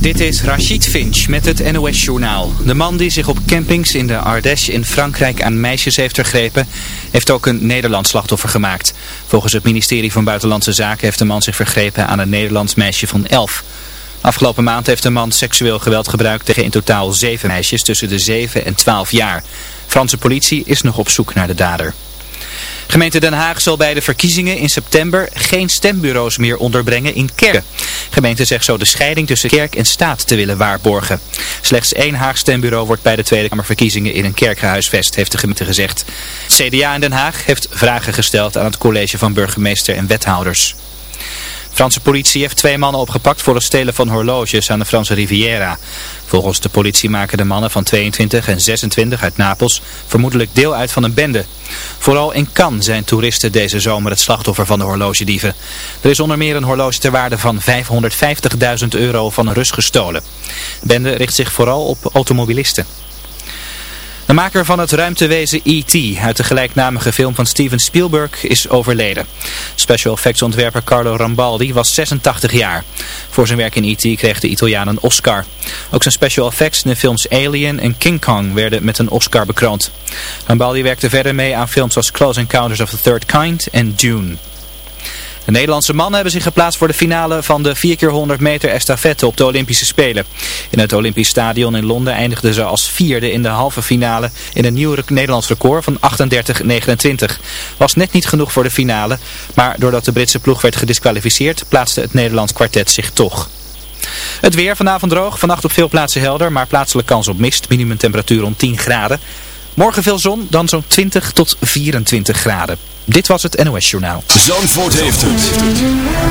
Dit is Rachid Finch met het NOS-journaal. De man die zich op campings in de Ardèche in Frankrijk aan meisjes heeft vergrepen, heeft ook een Nederlands slachtoffer gemaakt. Volgens het ministerie van Buitenlandse Zaken heeft de man zich vergrepen aan een Nederlands meisje van 11. Afgelopen maand heeft de man seksueel geweld gebruikt tegen in totaal zeven meisjes tussen de 7 en 12 jaar. Franse politie is nog op zoek naar de dader. Gemeente Den Haag zal bij de verkiezingen in september geen stembureaus meer onderbrengen in kerken. Gemeente zegt zo de scheiding tussen kerk en staat te willen waarborgen. Slechts één Haag stembureau wordt bij de Tweede Kamerverkiezingen in een kerk gehuisvest, heeft de gemeente gezegd. CDA in Den Haag heeft vragen gesteld aan het college van burgemeester en wethouders. Franse politie heeft twee mannen opgepakt voor het stelen van horloges aan de Franse Riviera. Volgens de politie maken de mannen van 22 en 26 uit Napels vermoedelijk deel uit van een bende. Vooral in Cannes zijn toeristen deze zomer het slachtoffer van de horlogedieven. Er is onder meer een horloge ter waarde van 550.000 euro van Rus gestolen. De bende richt zich vooral op automobilisten. De maker van het ruimtewezen E.T. uit de gelijknamige film van Steven Spielberg is overleden. Special effects ontwerper Carlo Rambaldi was 86 jaar. Voor zijn werk in E.T. kreeg de Italiaan een Oscar. Ook zijn special effects in de films Alien en King Kong werden met een Oscar bekroond. Rambaldi werkte verder mee aan films als Close Encounters of the Third Kind en Dune. De Nederlandse mannen hebben zich geplaatst voor de finale van de 4x100 meter estafette op de Olympische Spelen. In het Olympisch Stadion in Londen eindigden ze als vierde in de halve finale in een nieuw Nederlands record van 38-29. Was net niet genoeg voor de finale, maar doordat de Britse ploeg werd gedisqualificeerd plaatste het Nederlands kwartet zich toch. Het weer vanavond droog, vannacht op veel plaatsen helder, maar plaatselijk kans op mist. Minimumtemperatuur om 10 graden. Morgen veel zon, dan zo'n 20 tot 24 graden. Dit was het NOS Journaal. Zandvoort heeft het.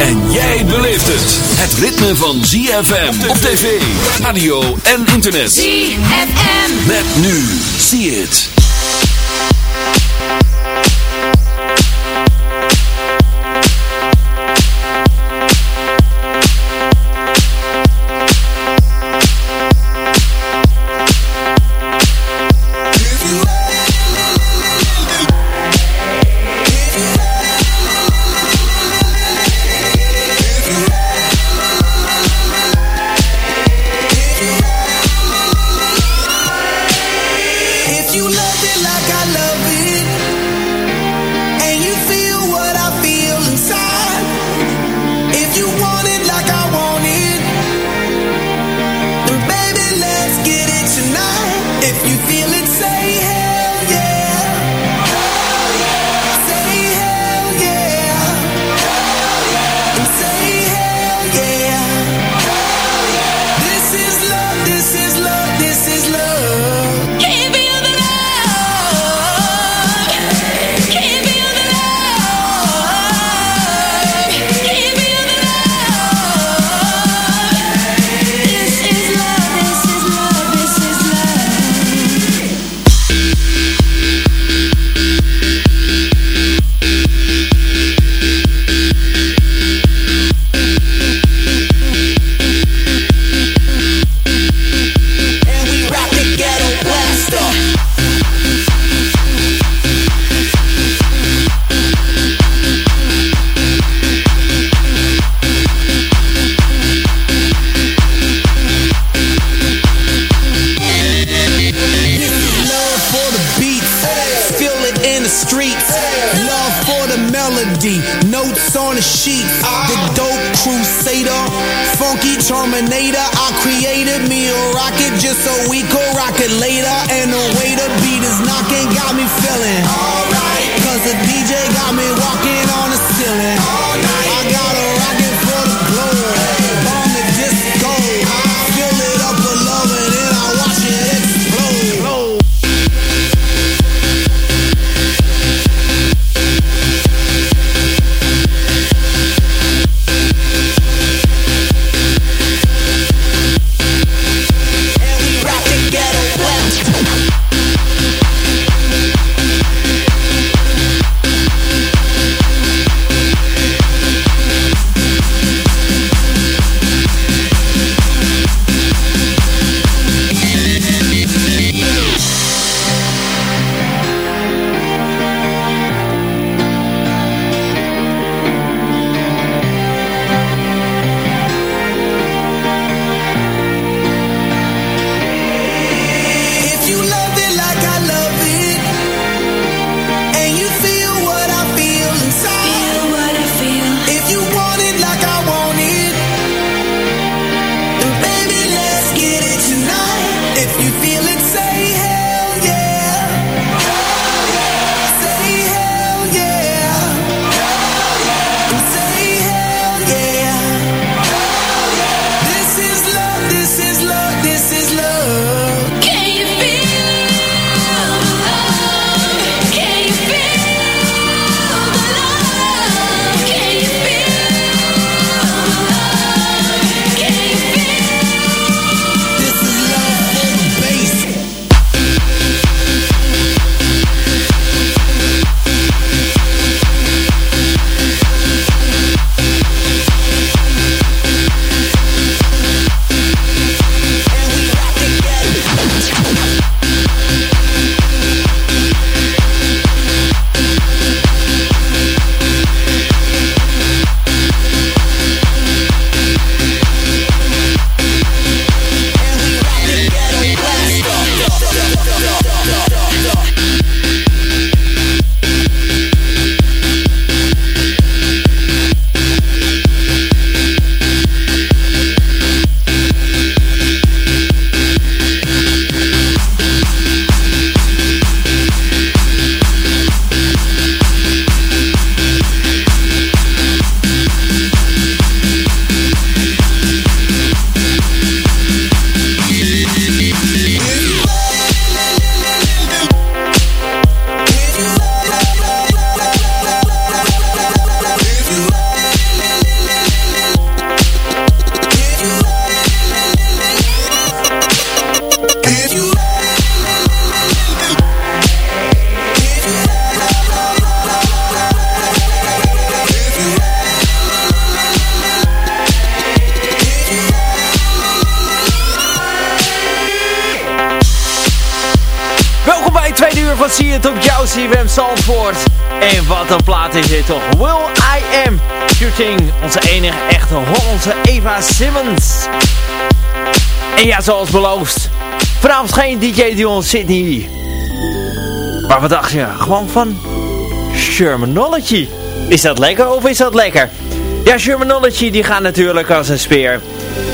En jij beleeft het. Het ritme van ZFM op tv, radio en internet. ZFM. Met nu. See it. Later. And the En ja, zoals beloofd. Vanavond geen DJ Dion Sydney. Maar wat dacht je? Gewoon van Shermanology. Is dat lekker of is dat lekker? Ja, Shermanology die gaat natuurlijk als een speer.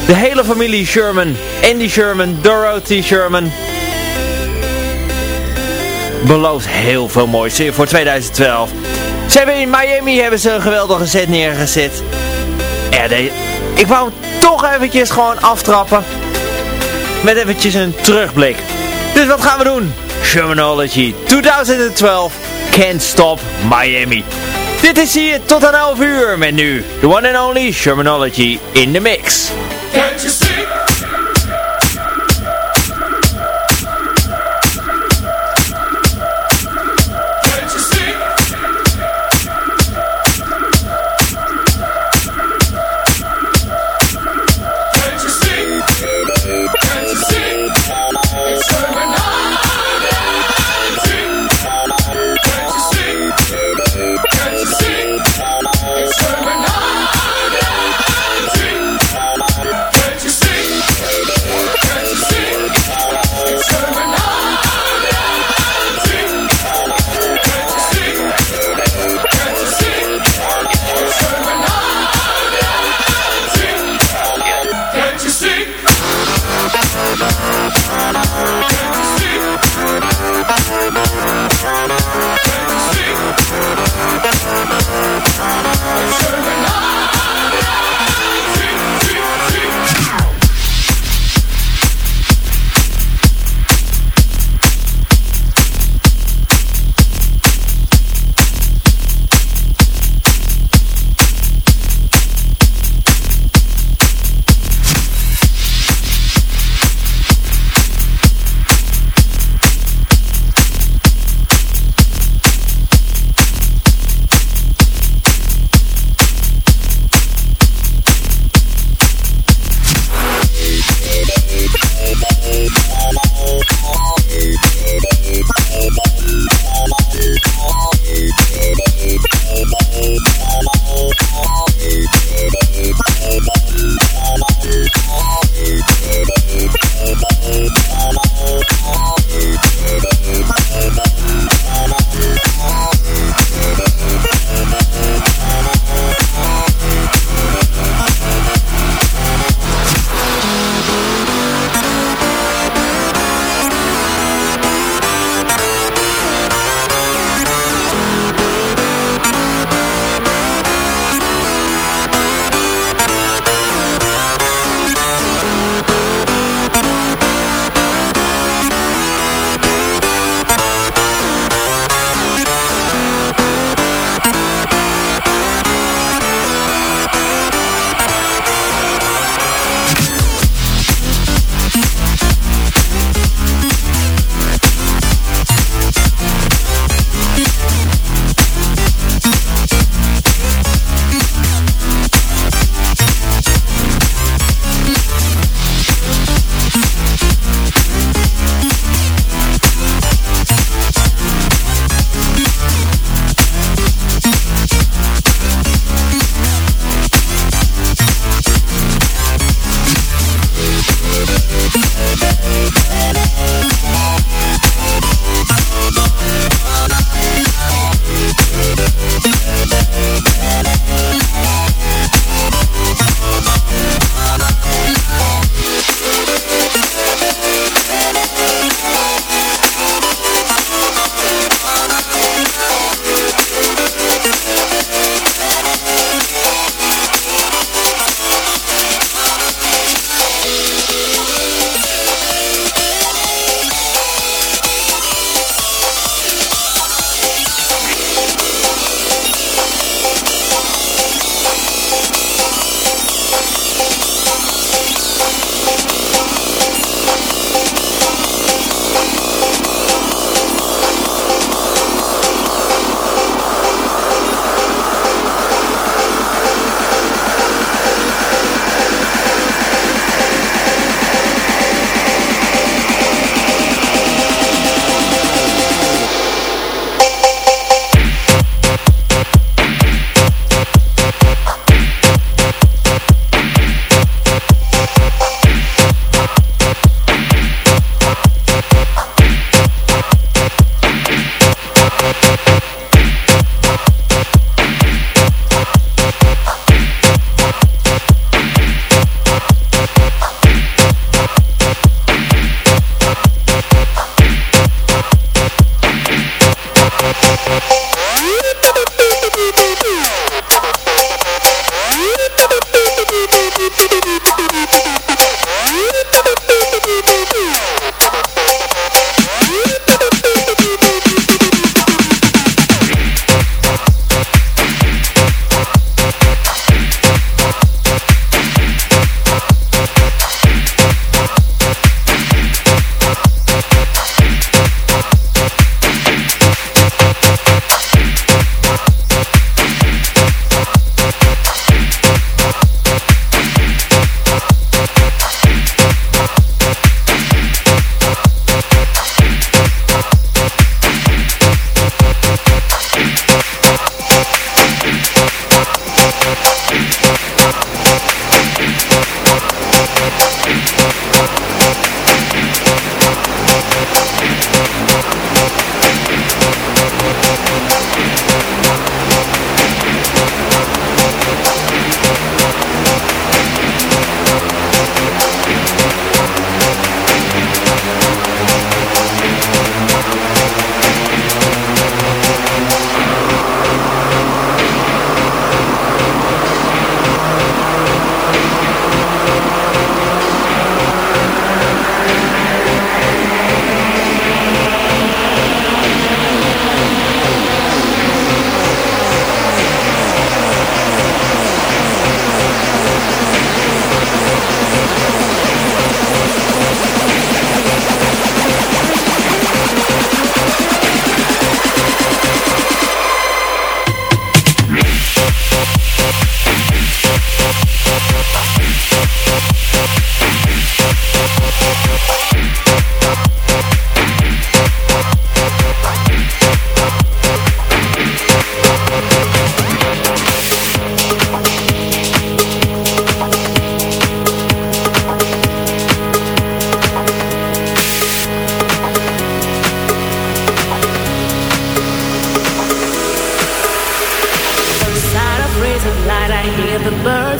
De hele familie Sherman. Andy Sherman, Dorothy Sherman. Belooft heel veel moois voor 2012. Ze hebben in Miami hebben ze een geweldige set neergezet. Ja, ik wou toch eventjes gewoon aftrappen. Met eventjes een terugblik. Dus wat gaan we doen? Shermanology 2012 Can't Stop Miami. Dit is hier tot aan 11 uur met nu the one and only Shermanology in the mix. You?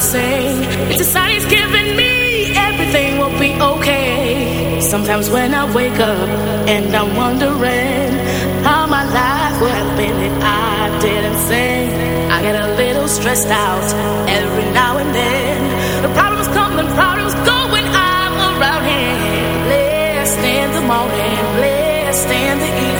say. It's a sign he's giving me Everything will be okay. Sometimes when I wake up And I'm wondering How my life would have been If I didn't sing I get a little stressed out Every now and then. The problems come and problems go When I'm around him Blessed in the morning Blessed in the evening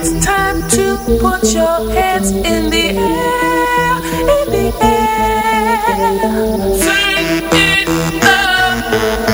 it's time to put your hands in the air, in the air. Turn it up,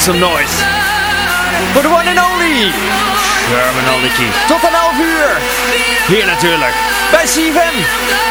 Some noise. For the one and only. Terminology. Tot een half uur. Hier natuurlijk. Bij CFM.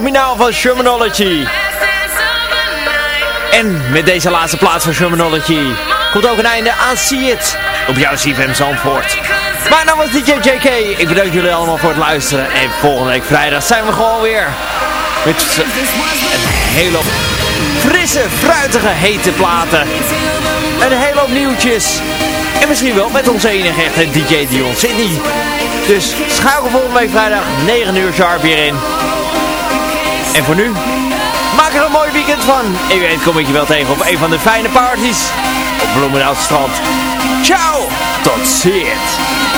Now van Shermanology. En met deze laatste plaats van Shermanology komt ook een einde aan See It op jouw CFM Zandvoort. Maar dan was DJ JK. Ik bedank jullie allemaal voor het luisteren. En volgende week vrijdag zijn we gewoon weer. Met een hele hoop frisse, fruitige, hete platen. Een hele hoop nieuwtjes. En misschien wel met onze enige echte DJ Dion Sydney. Dus schakel volgende week vrijdag 9 uur sharp hierin. En voor nu, maak er een mooi weekend van. En weet kom ik je wel tegen op een van de fijne parties op Bloemendaal Ciao, tot ziens.